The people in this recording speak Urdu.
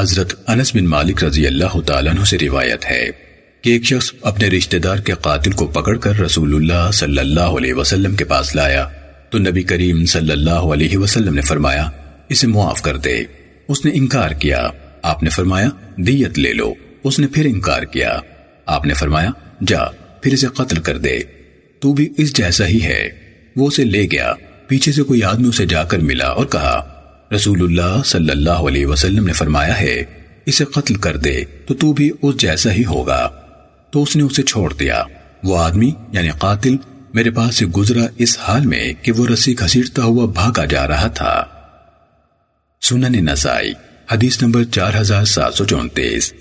حضرت انس بن مالک رضی اللہ تعالیٰ عنہ سے روایت ہے کہ ایک شخص اپنے رشتہ دار کے قاتل کو پکڑ کر رسول اللہ صلی اللہ علیہ وسلم کے پاس لایا تو نبی کریم صلی اللہ علیہ وسلم نے فرمایا، اسے معاف کر دے۔ اس نے انکار کیا۔ آپ نے فرمایا، دیت لے لو۔ اس نے پھر انکار کیا۔ آپ نے فرمایا، جا، پھر اسے قتل کر دے۔ تو بھی اس جیسا ہی ہے۔ وہ اسے لے گیا۔ پیچھے سے کوئی آدمی اسے جا کر ملا اور کہا رسول اللہ صلی اللہ علیہ وسلم نے فرمایا ہے، اسے قتل کر دے تو تو بھی اس جیسا ہی ہوگا۔ تو اس نے اسے چھوڑ دیا۔ وہ آدمی یعنی قاتل، میرے پاس سے گزرا اس حال میں کہ وہ رسی گھسیٹتا ہوا بھاگا جا رہا تھا۔ سنن نسائی، حدیث نمبر چار ہزار سات سو چونتیس۔